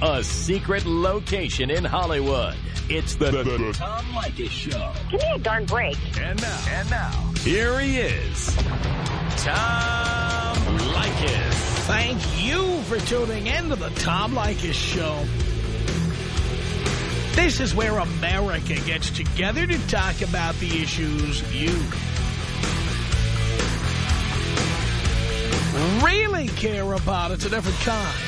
a secret location in Hollywood. It's the, the, the Tom Leykis Show. Give me a darn break. And now, and now, here he is, Tom Leykis. Thank you for tuning in to the Tom Leykis Show. This is where America gets together to talk about the issues you really care about. It's a different kind of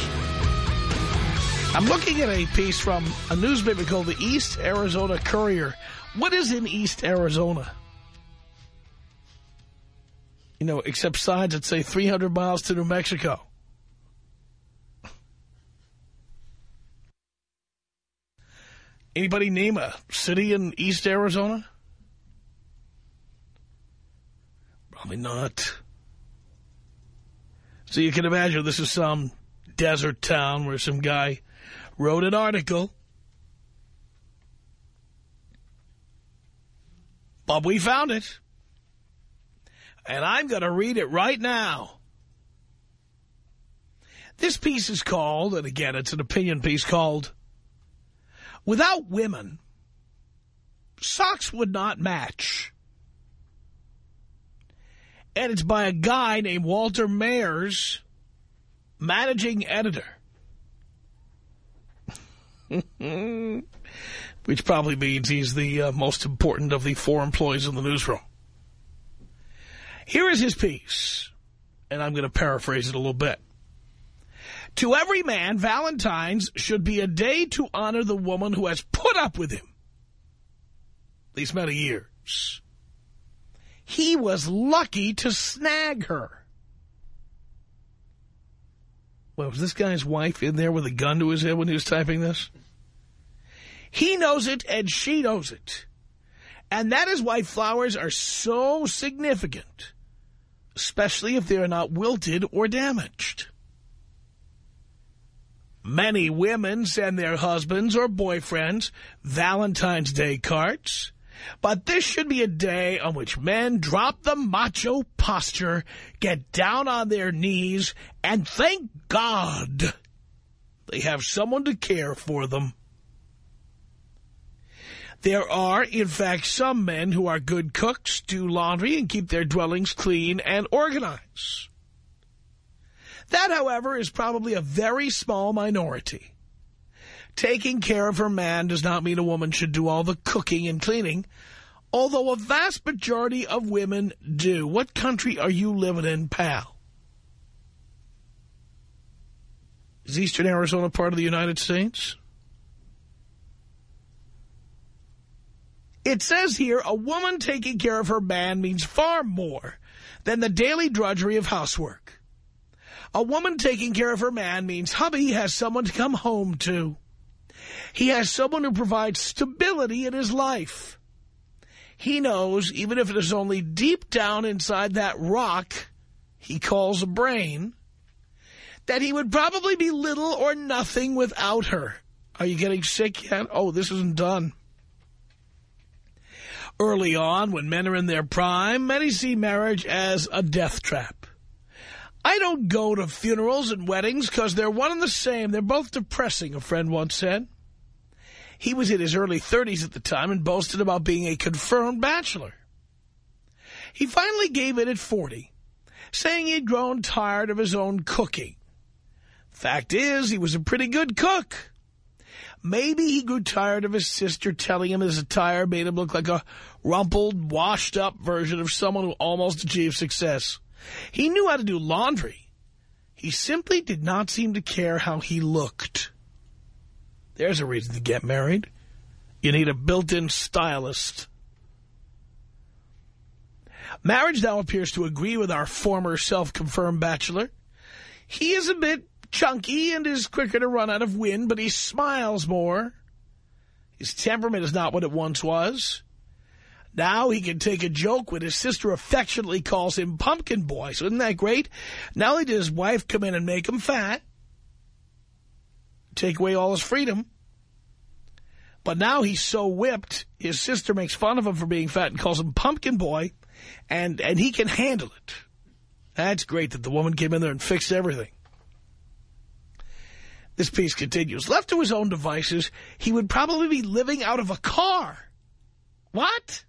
I'm looking at a piece from a newspaper called the East Arizona Courier. What is in East Arizona? You know, except signs that say 300 miles to New Mexico. Anybody name a city in East Arizona? Probably not. So you can imagine this is some desert town where some guy wrote an article. But we found it. And I'm going to read it right now. This piece is called, and again, it's an opinion piece called Without women, socks would not match. And it's by a guy named Walter Mayers, managing editor. Which probably means he's the uh, most important of the four employees in the newsroom. Here is his piece, and I'm going to paraphrase it a little bit. To every man, Valentine's should be a day to honor the woman who has put up with him these many years. He was lucky to snag her. Well, was this guy's wife in there with a gun to his head when he was typing this? He knows it and she knows it. And that is why flowers are so significant, especially if they're not wilted or damaged. Many women send their husbands or boyfriends Valentine's Day cards. But this should be a day on which men drop the macho posture, get down on their knees, and thank God they have someone to care for them. There are, in fact, some men who are good cooks, do laundry, and keep their dwellings clean and organized. That, however, is probably a very small minority. Taking care of her man does not mean a woman should do all the cooking and cleaning, although a vast majority of women do. What country are you living in, pal? Is eastern Arizona part of the United States? It says here, a woman taking care of her man means far more than the daily drudgery of housework. A woman taking care of her man means hubby has someone to come home to. He has someone who provides stability in his life. He knows, even if it is only deep down inside that rock he calls a brain, that he would probably be little or nothing without her. Are you getting sick yet? Oh, this isn't done. Early on, when men are in their prime, many see marriage as a death trap. I don't go to funerals and weddings because they're one and the same. They're both depressing, a friend once said. He was in his early 30s at the time and boasted about being a confirmed bachelor. He finally gave in at 40, saying he'd grown tired of his own cooking. Fact is, he was a pretty good cook. Maybe he grew tired of his sister telling him his attire made him look like a rumpled, washed-up version of someone who almost achieved success. He knew how to do laundry. He simply did not seem to care how he looked. There's a reason to get married. You need a built-in stylist. Marriage now appears to agree with our former self-confirmed bachelor. He is a bit chunky and is quicker to run out of wind, but he smiles more. His temperament is not what it once was. Now he can take a joke when his sister affectionately calls him Pumpkin Boy. So isn't that great? Not only did his wife come in and make him fat, take away all his freedom, but now he's so whipped, his sister makes fun of him for being fat and calls him Pumpkin Boy, and, and he can handle it. That's great that the woman came in there and fixed everything. This piece continues. Left to his own devices, he would probably be living out of a car. What?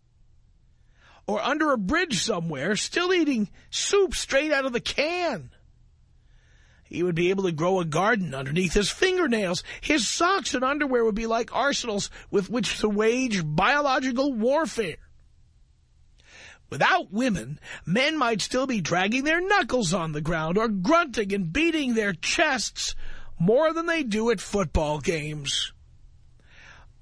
Or under a bridge somewhere, still eating soup straight out of the can. He would be able to grow a garden underneath his fingernails. His socks and underwear would be like arsenals with which to wage biological warfare. Without women, men might still be dragging their knuckles on the ground or grunting and beating their chests more than they do at football games.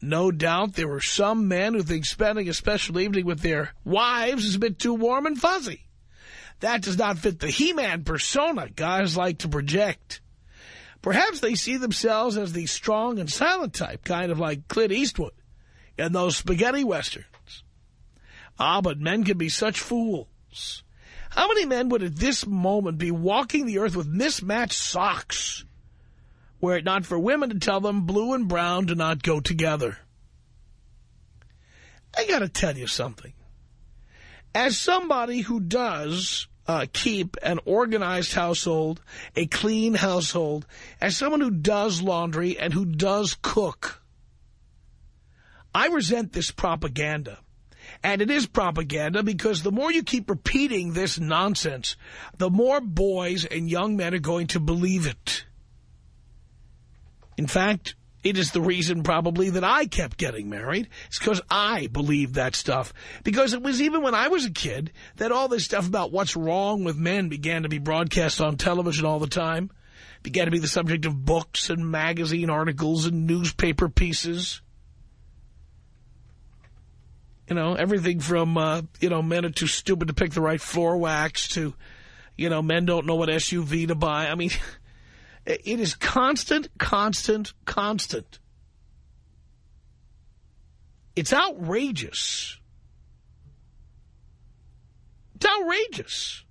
No doubt there were some men who think spending a special evening with their wives is a bit too warm and fuzzy. That does not fit the He-Man persona guys like to project. Perhaps they see themselves as the strong and silent type, kind of like Clint Eastwood in those spaghetti westerns. Ah, but men can be such fools. How many men would at this moment be walking the earth with mismatched socks, were it not for women to tell them blue and brown do not go together? I got to tell you something. As somebody who does uh, keep an organized household, a clean household, as someone who does laundry and who does cook. I resent this propaganda. And it is propaganda because the more you keep repeating this nonsense, the more boys and young men are going to believe it. In fact, it is the reason probably that I kept getting married. It's because I believed that stuff. Because it was even when I was a kid that all this stuff about what's wrong with men began to be broadcast on television all the time. Began to be the subject of books and magazine articles and newspaper pieces. You know, everything from, uh, you know, men are too stupid to pick the right floor wax to, you know, men don't know what SUV to buy. I mean... It is constant, constant, constant. It's outrageous. It's outrageous.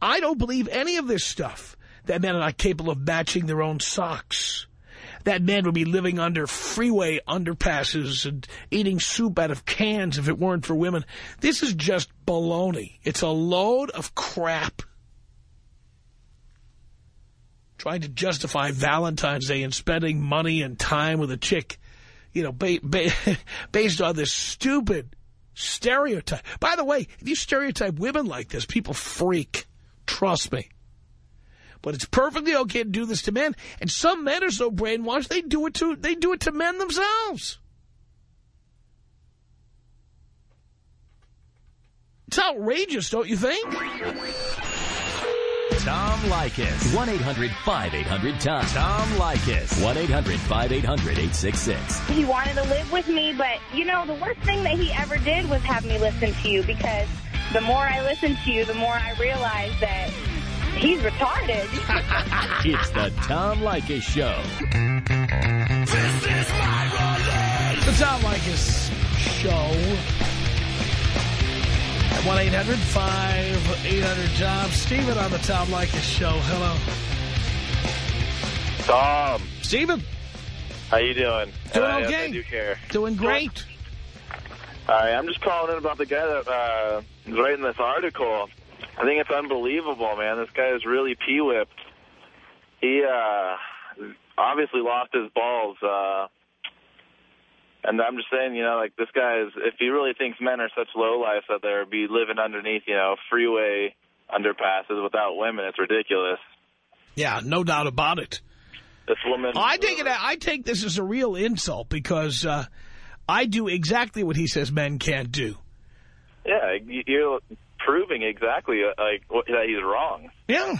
I don't believe any of this stuff. That men are not capable of matching their own socks. That men would be living under freeway underpasses and eating soup out of cans if it weren't for women. This is just baloney. It's a load of crap trying to justify Valentine's Day and spending money and time with a chick, you know, ba ba based on this stupid stereotype. By the way, if you stereotype women like this, people freak. Trust me. But it's perfectly okay to do this to men. And some men are so brainwashed, they do it to, they do it to men themselves. It's outrageous, don't you think? Tom Leykis. 1-800-5800-TOM. Tom Leykis. 1-800-5800-866. He wanted to live with me, but, you know, the worst thing that he ever did was have me listen to you because the more I listen to you, the more I realize that he's retarded. it's the Tom Leykis Show. This is my religion. The Tom Leykis Show. At 1-800-5800-TOM. Stephen on the Tom Leykis Show. Hello. Tom, Stephen, how you doing? Doing yes, okay. I do care. doing great. Hi, I'm just calling in about the guy that uh, is writing this article. I think it's unbelievable, man. This guy is really pee-whipped. He uh, obviously lost his balls. Uh, and I'm just saying, you know, like this guy is, if he really thinks men are such low lives that they're be living underneath, you know, freeway underpasses without women, it's ridiculous. Yeah, no doubt about it. This woman... I take it. I take this as a real insult because uh, I do exactly what he says men can't do. Yeah, you- you're proving exactly, uh, like, that he's wrong. Yeah.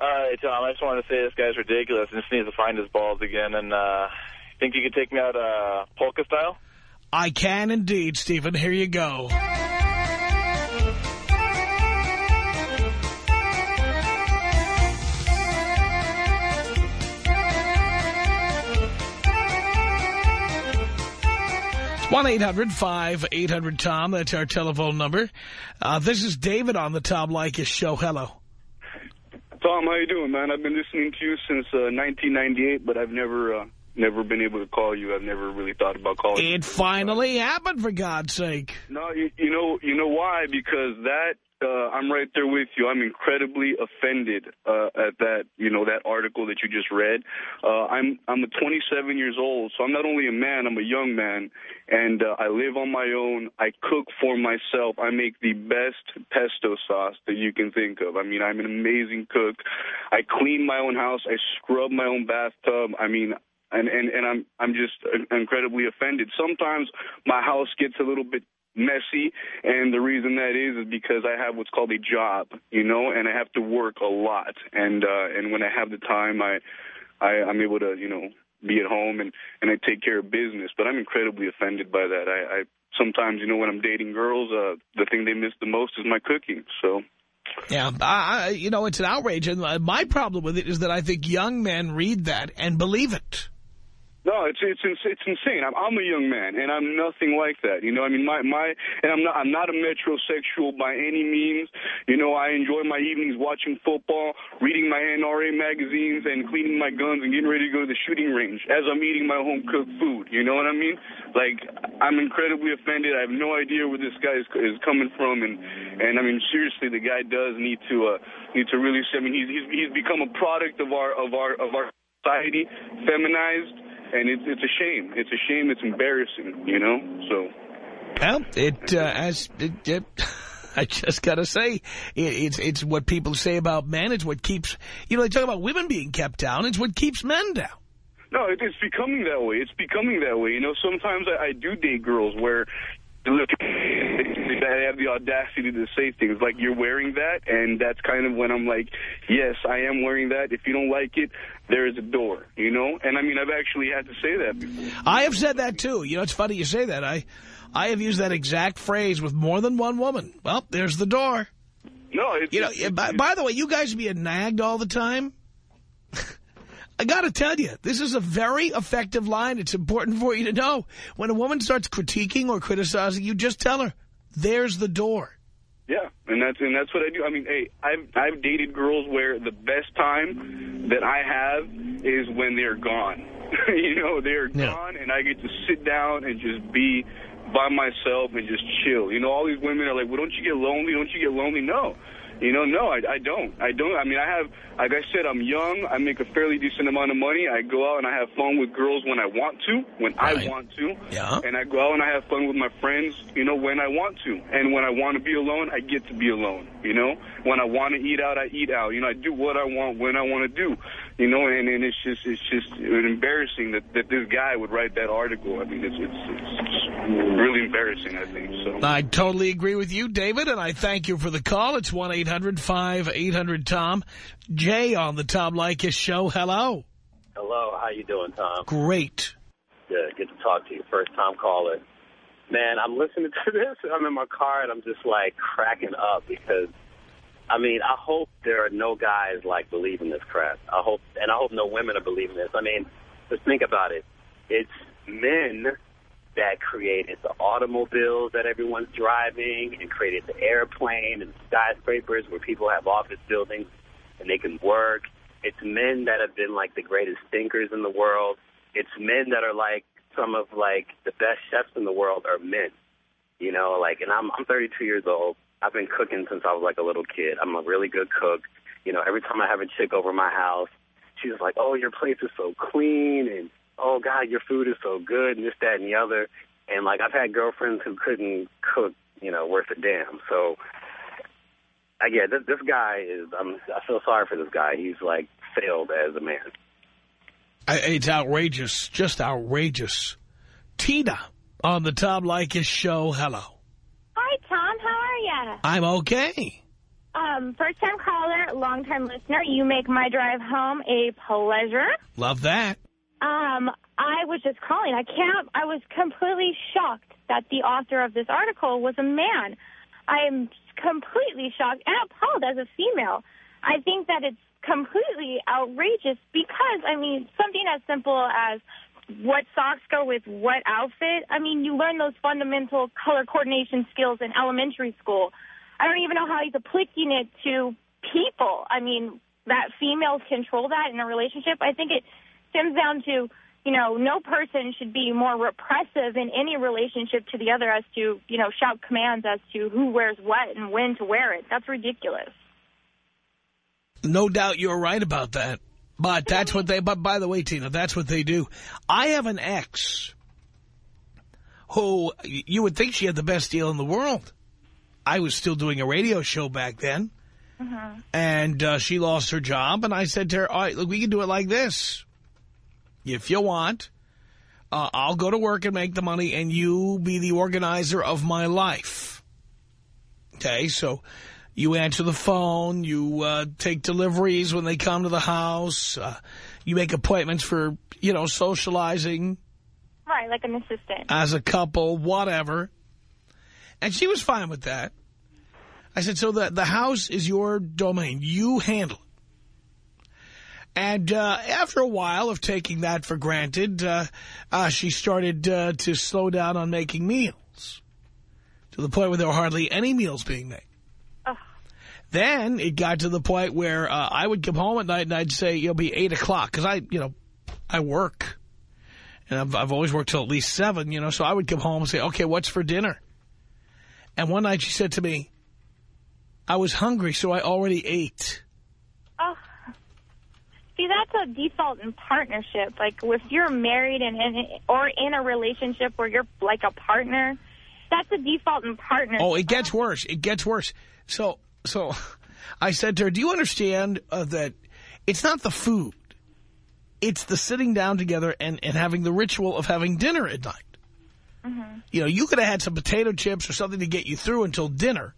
All right, Tom, I just wanted to say this guy's ridiculous and just needs to find his balls again. And uh, Think you could take me out uh, polka style? I can indeed, Stephen. Here you go. one 800 tom That's our telephone number. Uh, this is David on the Tom Leykis show. Hello. Tom, how you doing, man? I've been listening to you since uh, 1998, but I've never uh, never been able to call you. I've never really thought about calling. It finally happened, for God's sake. No, you, you know, you know why? Because that uh, I'm right there with you. I'm incredibly offended uh, at that, you know, that article that you just read. Uh, I'm I'm 27 years old, so I'm not only a man, I'm a young man, and uh, I live on my own. I cook for myself. I make the best pesto sauce that you can think of. I mean, I'm an amazing cook. I clean my own house. I scrub my own bathtub. I mean, and and and I'm I'm just incredibly offended. Sometimes my house gets a little bit messy and the reason that is is because I have what's called a job, you know, and I have to work a lot and uh and when I have the time I I I'm able to, you know, be at home and and I take care of business, but I'm incredibly offended by that. I I sometimes, you know, when I'm dating girls, uh the thing they miss the most is my cooking. So yeah, I, you know, it's an outrage. And my problem with it is that I think young men read that and believe it. No, it's it's it's insane. I'm I'm a young man, and I'm nothing like that. You know, I mean, my my, and I'm not I'm not a metrosexual by any means. You know, I enjoy my evenings watching football, reading my NRA magazines, and cleaning my guns and getting ready to go to the shooting range as I'm eating my home cooked food. You know what I mean? Like, I'm incredibly offended. I have no idea where this guy is is coming from, and and I mean, seriously, the guy does need to uh need to really. I mean, he's he's he's become a product of our of our of our society, feminized and it's it's a shame. It's a shame. It's embarrassing, you know. So, well, it uh, as it, it, I just gotta say, it, it's it's what people say about men. It's what keeps you know they talk about women being kept down. It's what keeps men down. No, it, it's becoming that way. It's becoming that way. You know, sometimes I, I do date girls where look, I have the audacity to say things like you're wearing that, and that's kind of when I'm like, yes, I am wearing that. If you don't like it, there is a door, you know? And I mean, I've actually had to say that before. I have said that too. You know, it's funny you say that. I, I have used that exact phrase with more than one woman. Well, there's the door. No, it's... You know, it's, by, it's, by the way, you guys being nagged all the time. I got to tell you, this is a very effective line. It's important for you to know. When a woman starts critiquing or criticizing you, just tell her, there's the door. Yeah, and that's and that's what I do. I mean, hey, I've I've dated girls where the best time that I have is when they're gone. you know, they're yeah. gone, and I get to sit down and just be by myself and just chill. You know, all these women are like, well, don't you get lonely? Don't you get lonely? No. You know, no, I, I don't. I don't. I mean, I have, like I said, I'm young. I make a fairly decent amount of money. I go out and I have fun with girls when I want to, when right. I want to. Yeah. And I go out and I have fun with my friends, you know, when I want to. And when I want to be alone, I get to be alone, you know. When I want to eat out, I eat out. You know, I do what I want when I want to do, you know. And, and it's just, it's just embarrassing that, that this guy would write that article. I mean, it's, it's, it's really embarrassing, I think. So I totally agree with you, David, and I thank you for the call. It's 1-800-5800-TOM. Jay on the Tom Leykis show. Hello. Hello. How you doing, Tom? Great. Good. Good to talk to you. First time caller. Man, I'm listening to this. I'm in my car, and I'm just, like, cracking up because, I mean, I hope there are no guys, like, believing this crap. I hope, and I hope no women are believing this. I mean, just think about it. It's men that created the automobiles that everyone's driving and created the airplane and skyscrapers where people have office buildings and they can work. It's men that have been like the greatest thinkers in the world. It's men that are like some of like the best chefs in the world are men. You know, like, and I'm I'm 32 years old. I've been cooking since I was like a little kid. I'm a really good cook. You know, every time I have a chick over my house, she's like, "Oh, your place is so clean," and "Oh God, your food is so good," and this, that, and the other. And like, I've had girlfriends who couldn't cook, you know, worth a damn. So I get this, this guy is. I'm, I feel sorry for this guy. He's like failed as a man. It's outrageous, just outrageous. Tina on the Tom Leykis show. Hello. Hi, Tom. How are you? I'm okay. Um, first time caller, long time listener. You make my drive home a pleasure. Love that. Um, I was just calling. I can't. I was completely shocked that the author of this article was a man. I am completely shocked and appalled as a female. I think that it's completely outrageous because, I mean, something as simple as what socks go with what outfit. I mean, you learn those fundamental color coordination skills in elementary school. I don't even know how he's applying it to people. I mean, that females control that in a relationship. I think it stems down to, you know, no person should be more repressive in any relationship to the other as to, you know, shout commands as to who wears what and when to wear it. That's ridiculous. No doubt you're right about that. But that's what they, but by the way, Tina, that's what they do. I have an ex who you would think she had the best deal in the world. I was still doing a radio show back then. Mm-hmm. And uh, she lost her job. And I said to her, all right, look, we can do it like this. If you want, uh, I'll go to work and make the money and you be the organizer of my life. Okay, so you answer the phone, you uh, take deliveries when they come to the house, uh, you make appointments for, you know, socializing. Right, like an assistant. As a couple, whatever. And she was fine with that. I said, so the, the house is your domain. You handle it. And uh, after a while of taking that for granted, uh, uh, she started uh, to slow down on making meals to the point where there were hardly any meals being made. Then it got to the point where uh, I would come home at night and I'd say, it'll be 8 o'clock because I, you know, I work. And I've, I've always worked till at least 7, you know, so I would come home and say, okay, what's for dinner? And one night she said to me, I was hungry, so I already ate. Oh. See, that's a default in partnership. Like, if you're married and, and or in a relationship where you're like a partner, that's a default in partnership. Oh, it gets worse. It gets worse. So, so I said to her, do you understand uh, that it's not the food. It's the sitting down together and, and having the ritual of having dinner at night. Mm-hmm. You know, you could have had some potato chips or something to get you through until dinner.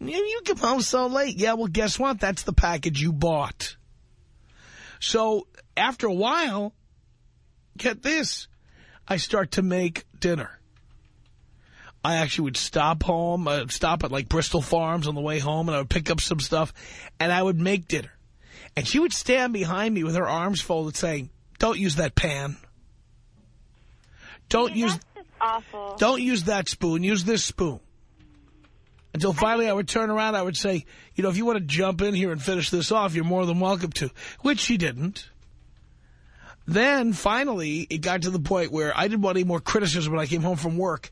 You come home so late. Yeah, well, guess what? That's the package you bought. So after a while, get this, I start to make dinner. I actually would stop home, uh, stop at like Bristol Farms on the way home, and I would pick up some stuff, and I would make dinner. And she would stand behind me with her arms folded saying, don't use that pan. Don't use awful. don't use that spoon. Use this spoon. Until finally I would turn around, I would say, you know, if you want to jump in here and finish this off, you're more than welcome to. Which she didn't. Then, finally, it got to the point where I didn't want any more criticism when I came home from work.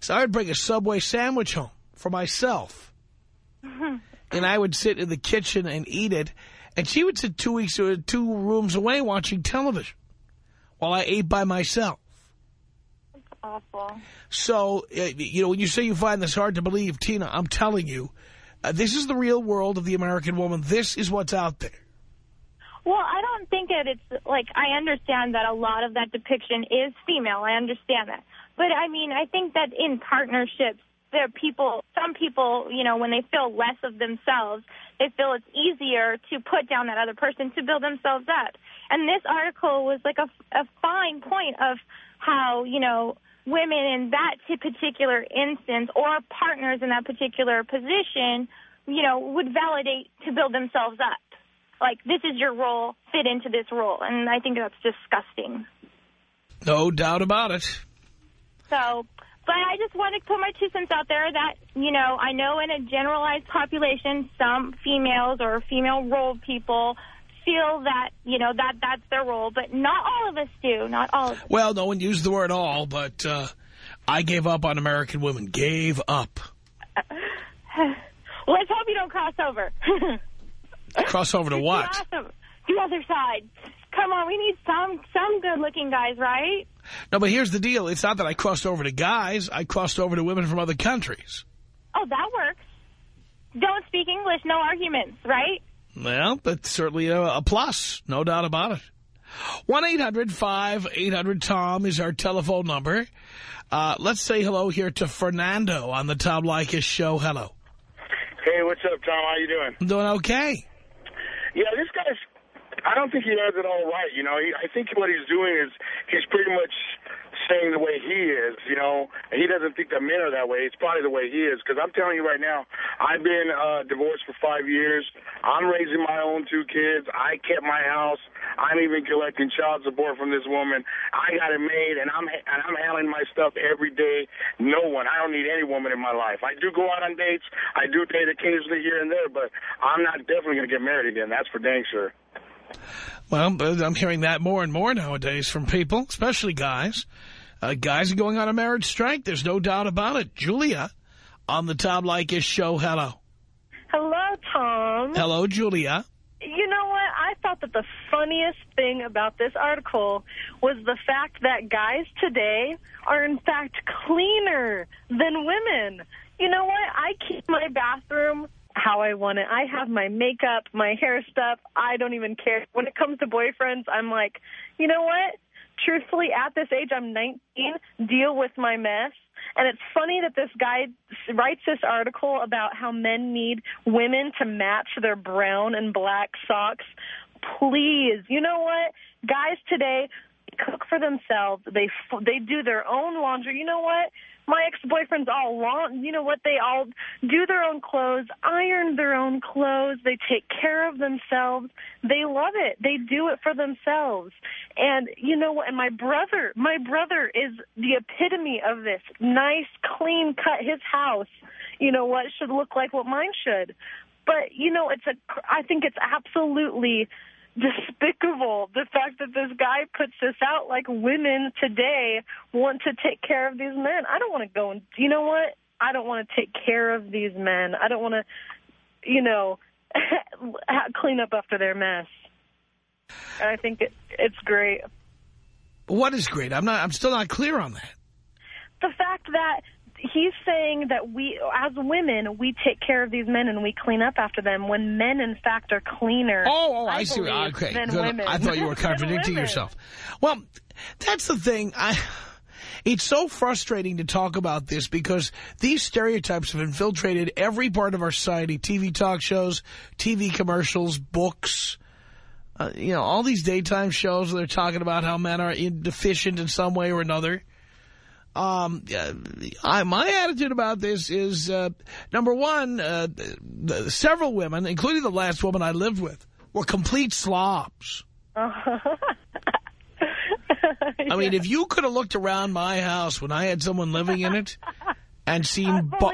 So I would bring a Subway sandwich home for myself. and I would sit in the kitchen and eat it. And she would sit two weeks or two rooms away watching television while I ate by myself. That's awful. So, uh, you know, when you say you find this hard to believe, Tina, I'm telling you, uh, this is the real world of the American woman. This is what's out there. Well, I don't think that it's like I understand that a lot of that depiction is female. I understand that. But I mean, I think that in partnerships, there are people, some people, you know, when they feel less of themselves, they feel it's easier to put down that other person to build themselves up. And this article was like a, a fine point of how, you know, women in that particular instance or partners in that particular position, you know, would validate to build themselves up. Like, this is your role, fit into this role. And I think that's disgusting. No doubt about it. So, but I just want to put my two cents out there that, you know, I know in a generalized population, some females or female role people feel that, you know, that that's their role, but not all of us do. Not all of us. Well, no one used the word all, but uh, I gave up on American women. Gave up. Let's hope you don't cross over. Cross over to what? Awesome. The other side. Come on, we need some some good-looking guys, right? No, but here's the deal. It's not that I crossed over to guys. I crossed over to women from other countries. Oh, that works. Don't speak English, no arguments, right? Well, that's certainly a, a plus. No doubt about it. 1-800-5800-TOM is our telephone number. Uh, let's say hello here to Fernando on the Tom Leykis show. Hello. Hey, what's up, Tom? How you doing? I'm doing okay. Yeah, this guy's. I don't think he has it all right. You know, he, I think what he's doing is he's pretty much saying the way he is, you know, and he doesn't think that men are that way. It's probably the way he is. Because I'm telling you right now, I've been uh, divorced for five years. I'm raising my own two kids. I kept my house. I'm even collecting child support from this woman. I got it made, and I'm and I'm handling my stuff every day. No one. I don't need any woman in my life. I do go out on dates. I do date occasionally here and there, but I'm not definitely going to get married again. That's for dang sure. Well, I'm hearing that more and more nowadays from people, especially guys. Uh, guys are going on a marriage strike. There's no doubt about it. Julia on the Tom Leykis show. Hello. Hello, Tom. Hello, Julia. You know what? I thought that the funniest thing about this article was the fact that guys today are, in fact, cleaner than women. You know what? I keep my bathroom how I want it. I have my makeup, my hair stuff. I don't even care. When it comes to boyfriends, I'm like, you know what? Truthfully, at this age, I'm 19, deal with my mess. And it's funny that this guy writes this article about how men need women to match their brown and black socks. Please, you know what? Guys today cook for themselves. They they do their own laundry. You know what? My ex-boyfriends all long, you know what, they all do their own clothes, iron their own clothes, they take care of themselves. They love it. They do it for themselves. And you know what, and my brother, my brother is the epitome of this. Nice, clean cut, his house, you know what, should look like what mine should. But, you know, it's a, I think it's absolutely despicable the fact that this guy puts this out like women today want to take care of these men. I don't want to go and, you know what? I don't want to take care of these men. I don't want to, you know, clean up after their mess. And I think it, it's great. What is great? I'm not. I'm still not clear on that. The fact that he's saying that we, as women, we take care of these men and we clean up after them when men, in fact, are cleaner. Oh, oh I, I see. Okay, than good. women. I thought you were contradicting yourself. Well, that's the thing. I. It's so frustrating to talk about this because these stereotypes have infiltrated every part of our society. TV talk shows, TV commercials, books, uh, you know, all these daytime shows where they're talking about how men are deficient in some way or another. Um, I, my attitude about this is, uh, number one, uh, the, several women, including the last woman I lived with, were complete slobs. I mean, if you could have looked around my house when I had someone living in it and seen ba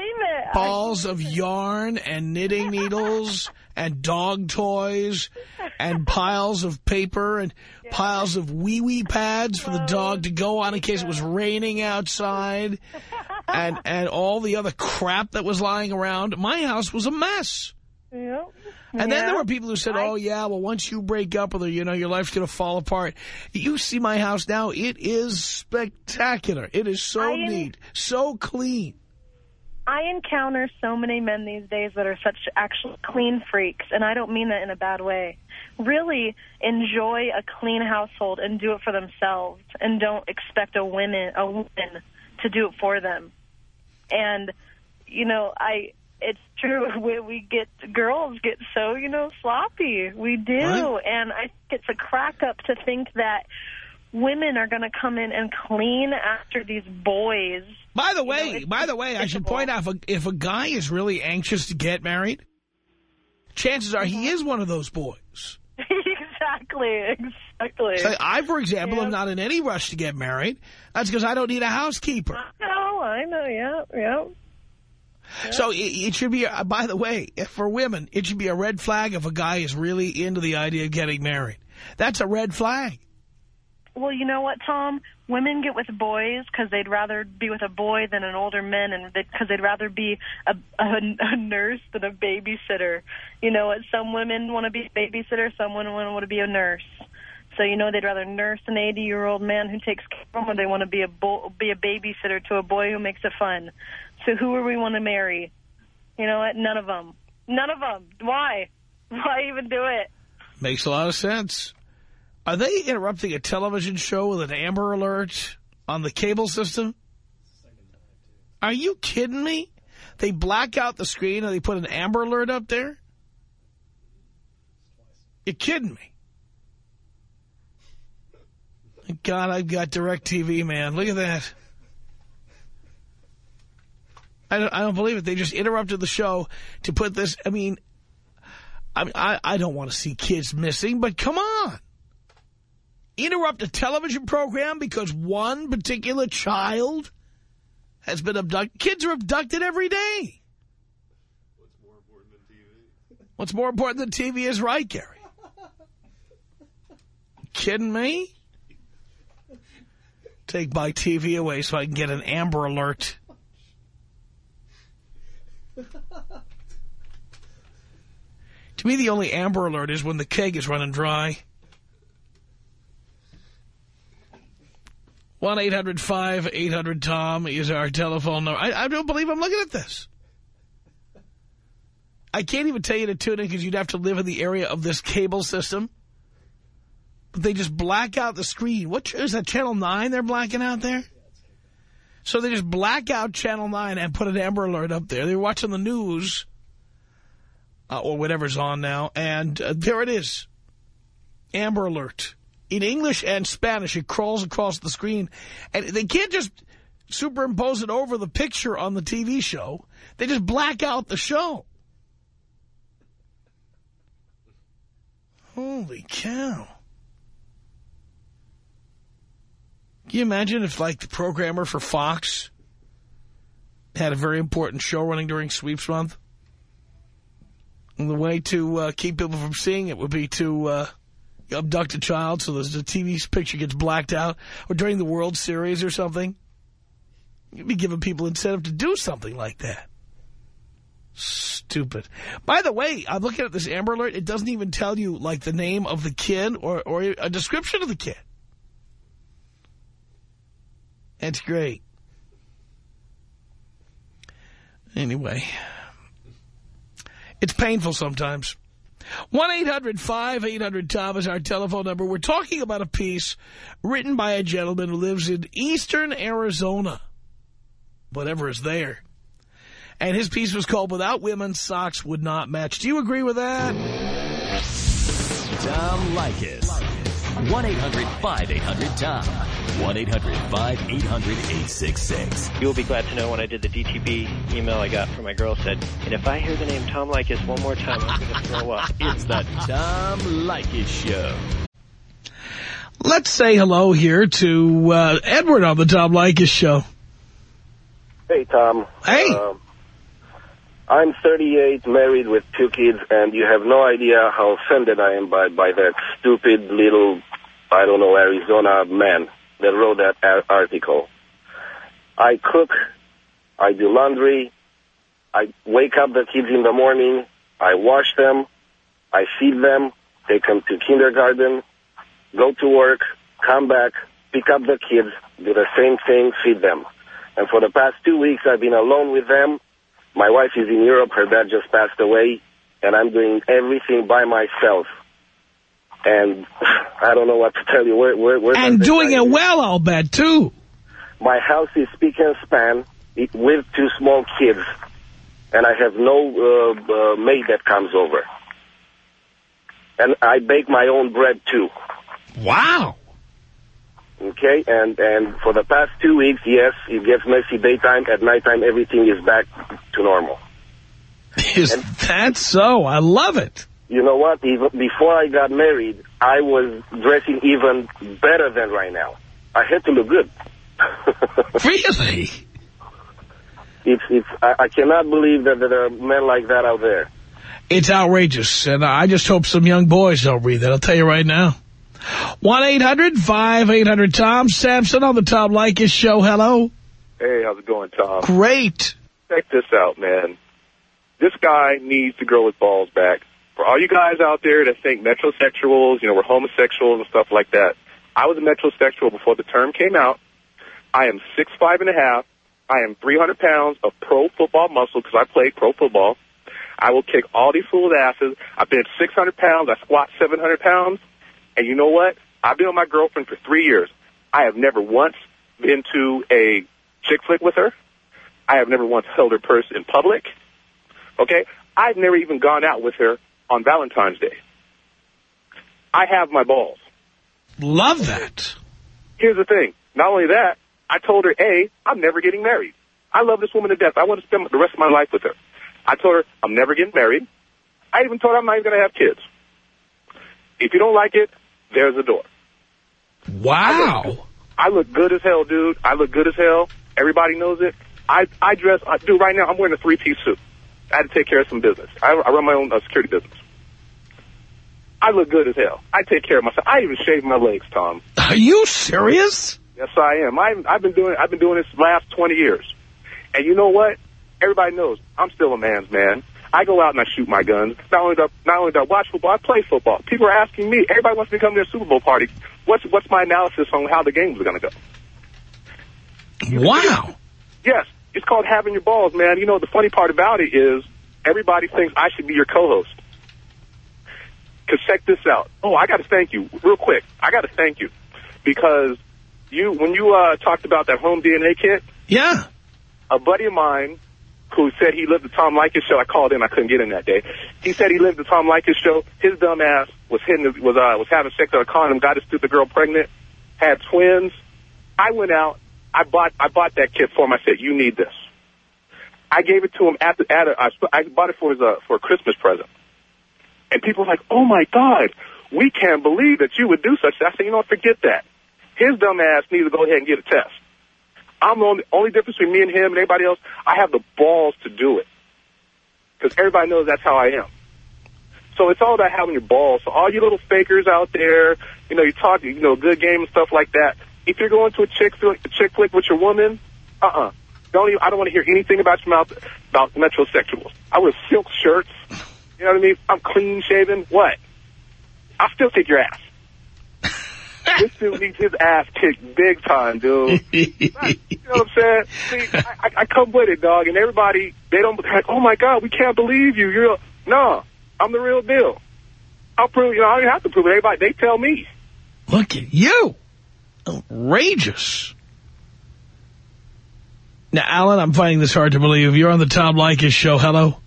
balls of yarn and knitting needles and dog toys and piles of paper and piles of wee-wee pads for the dog to go on in case it was raining outside and, and all the other crap that was lying around, my house was a mess. Yep. And yeah. then there were people who said, oh, yeah, well, once you break up with her, you know, your life's going to fall apart. You see my house now. It is spectacular. It is so I neat, so clean. I encounter so many men these days that are such actual clean freaks, and I don't mean that in a bad way. Really enjoy a clean household and do it for themselves, and don't expect a woman, a woman to do it for them. And, you know, I it's true. We, we get girls get so you know sloppy. We do, Right. and I think it's a crack up to think that women are going to come in and clean after these boys. By the know, way, it's by the way, I should point out, if a, if a guy is really anxious to get married, chances are he is one of those boys. exactly, exactly. So I, for example, Yeah. am not in any rush to get married. That's because I don't need a housekeeper. No, I know, yeah, yeah. So it, it should be, uh, by the way, for women, it should be a red flag if a guy is really into the idea of getting married. That's a red flag. Well, you know what, Tom? Women get with boys because they'd rather be with a boy than an older man, and because they'd rather be a, a, a nurse than a babysitter. You know what? Some women want to be a babysitter, some women want to be a nurse. So you know they'd rather nurse an 80-year-old man who takes care of them, or they want to be a bo be a babysitter to a boy who makes it fun. So who are we want to marry? You know what? None of them. None of them. Why? Why even do it? Makes a lot of sense. Are they interrupting a television show with an Amber Alert on the cable system? Are you kidding me? They black out the screen and they put an Amber Alert up there? You're kidding me. God, I've got DirecTV, man. Look at that. I don't, I don't believe it. They just interrupted the show to put this. I mean, I, I, I don't want to see kids missing, but come on. Interrupt a television program because one particular child has been abducted. Kids are abducted every day. What's more important than TV What's more important than TV is right, Gary. Kidding me? Take my TV away so I can get an Amber Alert. to me, the only Amber Alert is when the keg is running dry. 1-800-5800-TOM is our telephone number. I, I don't believe I'm looking at this. I can't even tell you to tune in because you'd have to live in the area of this cable system. But they just black out the screen. What is that, Channel 9 they're blacking out there? So they just black out Channel 9 and put an Amber Alert up there. They're watching the news, uh, or whatever's on now, and uh, there it is. Amber Alert. In English and Spanish, it crawls across the screen. And they can't just superimpose it over the picture on the TV show. They just black out the show. Holy cow. Can you imagine if, like, the programmer for Fox had a very important show running during Sweeps Month? And the way to uh, keep people from seeing it would be to uh, abduct a child so the TV picture gets blacked out, or during the World Series or something. You'd be giving people incentive to do something like that. Stupid. By the way, I'm looking at this Amber Alert. It doesn't even tell you, like, the name of the kid or, or a description of the kid. It's great. Anyway, it's painful sometimes. 1-800-5800-TOM is our telephone number. We're talking about a piece written by a gentleman who lives in eastern Arizona. Whatever is there. And his piece was called Without Women, Socks Would Not Match. Do you agree with that? Tom Leykis. 1-800-5800-TOM. 1-800-5800-866. You'll be glad to know when I did the DTB email I got from my girl said, and if I hear the name Tom Leykis one more time, I'm going to throw up. It's the Tom Leykis Show. Let's say hello here to uh, Edward on the Tom Leykis Show. Hey, Tom. Hey. Um, I'm 38, married with two kids, and you have no idea how offended I am by, by that stupid little, I don't know, Arizona man that wrote that ar- article. I cook, I do laundry, I wake up the kids in the morning, I wash them, I feed them, take them to kindergarten, go to work, come back, pick up the kids, do the same thing, feed them. And for the past two weeks, I've been alone with them. My wife is in Europe. Her dad just passed away. And I'm doing everything by myself. And I don't know what to tell you. Where, where, where And doing it well, I'll bet, too. My house is speak and span with two small kids. And I have no uh, uh, maid that comes over. And I bake my own bread, too. Wow. Okay, and and for the past two weeks, yes, it gets messy daytime. At nighttime, everything is back to normal. Is that so? I love it. You know what? Even before I got married, I was dressing even better than right now. I had to look good. really? It's it's. I, I cannot believe that there are men like that out there. It's outrageous, and I just hope some young boys don't read that. I'll tell you right now. 1-800-5800-TOM. Samson on the Tom Leykis show. Hello. Hey, how's it going, Tom? Great. Check this out, man. This guy needs to grow his balls back. For all you guys out there that think metrosexuals, you know, we're homosexuals and stuff like that, I was a metrosexual before the term came out. I am six five and a half. I am 300 pounds of pro football muscle because I played pro football. I will kick all these fools' asses. I've been 600 pounds. I squat 700 pounds. And you know what? I've been with my girlfriend for three years. I have never once been to a chick flick with her. I have never once held her purse in public. Okay? I've never even gone out with her on Valentine's Day. I have my balls. Love that. here's the thing. Not only that, I told her, A, I'm never getting married. I love this woman to death. I want to spend the rest of my life with her. I told her, I'm never getting married. I even told her I'm not even going to have kids. If you don't like it, there's the door. Wow. I look, I look good as hell, dude. I look good as hell. Everybody knows it. I, I dress, I, dude, right now I'm wearing a three-piece suit. I had to take care of some business. I, I run my own uh, security business. I look good as hell. I take care of myself. I even shave my legs, Tom. Are you serious? Yes, I am. I, I've been doing I've been doing this last 20 years. And you know what? Everybody knows I'm still a man's man. I go out and I shoot my guns. Not only do I, not only do I watch football, I play football. People are asking me. Everybody wants me to come to their Super Bowl party. What's what's my analysis on how the games are going to go? Wow. Yes, it's called having your balls, man. You know the funny part about it is everybody thinks I should be your co-host. Cause check this out. Oh, I got to thank you real quick. I got to thank you because you when you uh, talked about that home DNA kit. Yeah. A buddy of mine who said he lived the Tom Leykis show. I called in. I couldn't get in that day. He said he lived the Tom Leykis show. His dumb ass was hitting was uh, was having sex with a condom. Got his stupid girl pregnant. Had twins. I went out. I bought I bought that kit for him. I said, "You need this." I gave it to him at the at a, I, I bought it for his uh, for a Christmas present. And people were like, "Oh my God, we can't believe that you would do such." I said, "You know? Forget that. His dumb ass needs to go ahead and get a test." I'm the only, difference between me and him and everybody else, I have the balls to do it. Because everybody knows that's how I am. So it's all about having your balls. So all you little fakers out there, you know, you talk, you know, good game and stuff like that. If you're going to a chick a chick flick with your woman, uh-uh. Don't even, I don't want to hear anything about your mouth about metrosexuals. I wear silk shirts. You know what I mean? I'm clean shaven. What? I'll still kick your ass this dude needs his ass kicked big time, dude. you know what I'm saying? See, I, I come with it, dog, and everybody, they don't, like, oh, my God, we can't believe you. You're, no, I'm the real deal. I'll prove, you know, I don't have to prove it. Everybody, they tell me. Look at you. Outrageous. Now, Alan, I'm finding this hard to believe. You're on the Tom Leykis show. Hello?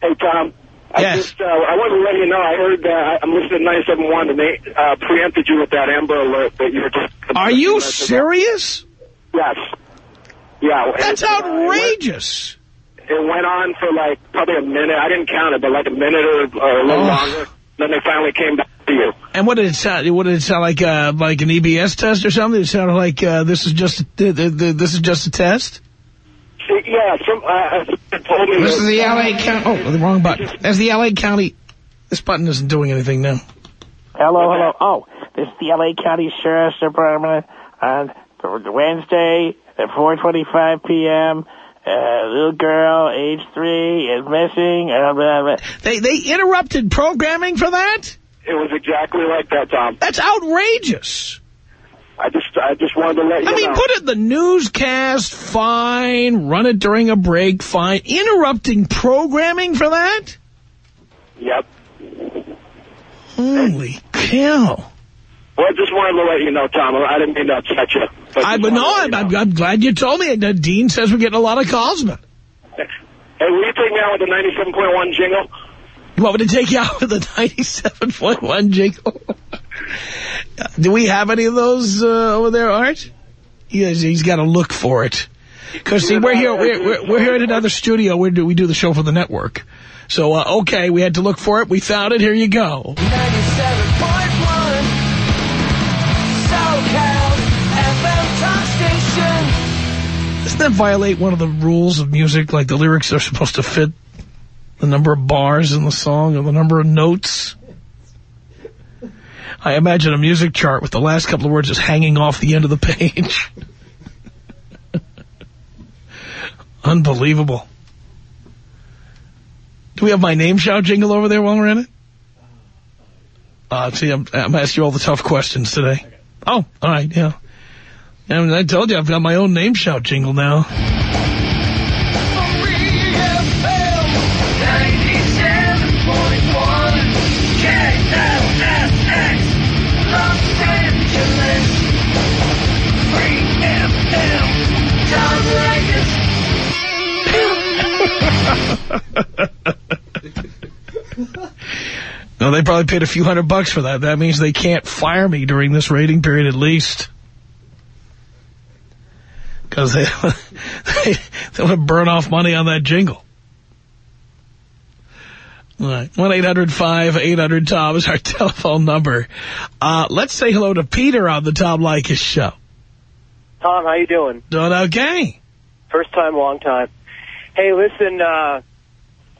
Hey, Tom. I Yes. just, uh, I wanted to let you know, I heard, uh, I'm listening to 97.1 and they uh, preempted you with that Amber Alert that you were just... Are you serious? Yes. Yeah. That's it, uh, outrageous. It went on for like probably a minute. I didn't count it, but like a minute or, or a little Oh. longer. Then they finally came back to you. And what did it sound? What did it sound like? Uh, like an EBS test or something? It sounded like uh, this is just th th th this is just a test. See, yeah, some uh, uh, told me... This that- is the LA County. Oh, the wrong button. That's the LA County. This button isn't doing anything now. Hello, hello. Oh, this is the L.A. County Sheriff's Department on Wednesday at 4.25 p.m. Uh, little girl, age three, is missing. Uh, blah, blah. They they interrupted programming for that. It was exactly like that, Tom. That's outrageous. I just, I just wanted to let you I mean, know. put it in the newscast, fine. Run it during a break, fine. Interrupting programming for that? Yep. Holy cow. Well, I just wanted to let you know, Tom. I didn't mean to upset you. But I, but no, I'm, you I'm, I'm glad you told me. Uh, Dean says we're getting a lot of calls, man. Hey, will you take me out with the 97.1 jingle? You want me to take you out with the 97.1 jingle? Do we have any of those uh, over there, Art? He has, he's got to look for it. Because, see, we're here, we're, we're, we're here at another studio. We do, we do the show for the network. So, uh, okay, we had to look for it. We found it. Here you go. 97.1 SoCal FM talk station. Doesn't that violate one of the rules of music? Like the lyrics are supposed to fit the number of bars in the song or the number of notes? I imagine a music chart with the last couple of words just hanging off the end of the page. Unbelievable. Do we have my name shout jingle over there while we're in it? Uh, see, I'm, I'm asking you all the tough questions today. Oh, all right, yeah. I, mean, I told you I've got my own name shout jingle now. No, they probably paid a few hundred bucks for that. That means they can't fire me during this rating period at least. Because they, they, they want to burn off money on that jingle. All right. 1-800-5800-TOM is our telephone number. Uh, let's say hello to Peter on the Tom Leykis show. Tom, how you doing? Doing okay. First time, long time. Hey, listen, uh,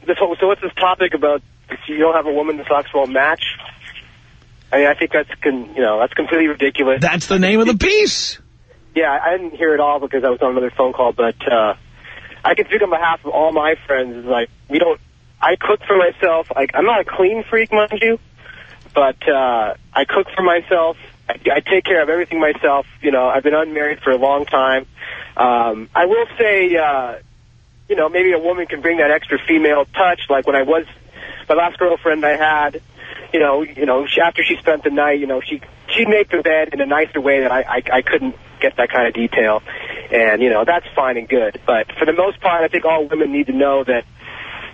so what's this topic about you don't have a woman that talks about match? I mean, I think that's, con, you know, that's completely ridiculous. That's the name of the piece. Yeah, I didn't hear it all because I was on another phone call, but uh, I can speak on behalf of all my friends. Like, we don't, I cook for myself. Like, I'm not a clean freak, mind you, but uh, I cook for myself. I, I take care of everything myself. You know, I've been unmarried for a long time. Um, I will say, uh, you know, maybe a woman can bring that extra female touch. Like when I was, my last girlfriend I had, you know, you know, she, after she spent the night, you know, she she'd make the bed in a nicer way that I, I I couldn't get that kind of detail, and you know, that's fine and good. But for the most part, I think all women need to know that.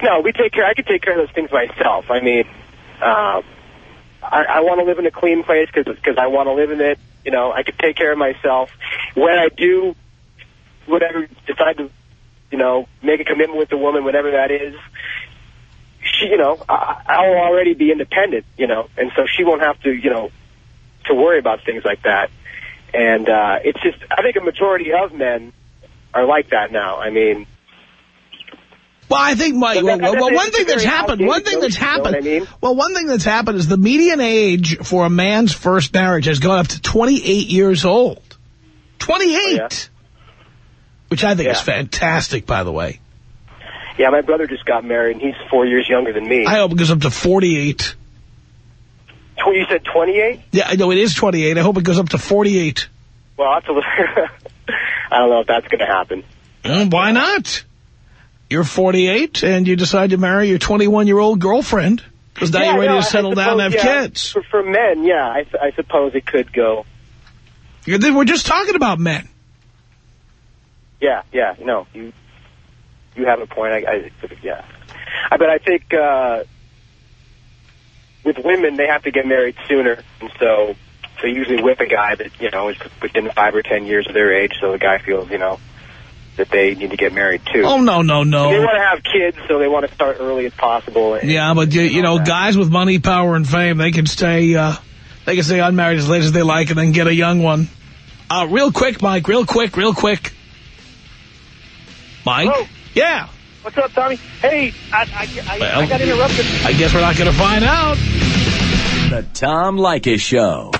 No, we take care. I can take care of those things myself. I mean, uh, I, I want to live in a clean place because because I want to live in it. You know, I can take care of myself. When I do, whatever decide to, you know, make a commitment with the woman, whatever that is, she, you know, I, I'll already be independent, you know, and so she won't have to, you know, to worry about things like that. And uh, it's just, I think a majority of men are like that now. I mean, Well, I think, Mike, well, well, well, one thing that's happened, one thing that's happened, well, one thing that's happened is the median age for a man's first marriage has gone up to 28 years old. 28! Which I think is fantastic, by the way. yeah, my brother just got married, and he's four years younger than me. I hope it goes up to 48. Tw- you said 28? Yeah, I know it is 28. I hope it goes up to 48. Well, that's a little, I don't know if that's going to happen. Why not? You're 48 and you decide to marry your 21-year-old girlfriend because now Yeah, you're ready no, to I settle down and have yeah, kids. For, for men, yeah, I, I suppose it could go. You're- We're just talking about men. Yeah, yeah, no, you you have a point. I, I yeah, I, but I think uh, with women they have to get married sooner, and so they usually whip a guy that you know is within five or ten years of their age, so the guy feels you know that they need to get married too. Oh, no, no, no. They want to have kids, so they want to start early as possible. And, Yeah, but you, you know, guys with money, power, and fame, they can stay, uh, they can stay unmarried as late as they like and then get a young one. Uh, real quick, Mike, real quick, real quick. Mike? Yeah. What's up, Tommy? Hey, I, I, I, Well, I got interrupted. I guess we're not going to find out. The Tom Leykis Show.